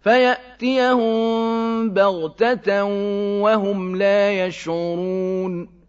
فَيَأْتِيَهُم بَغْتَةً وَهُمْ لَا يَشْعُرُونَ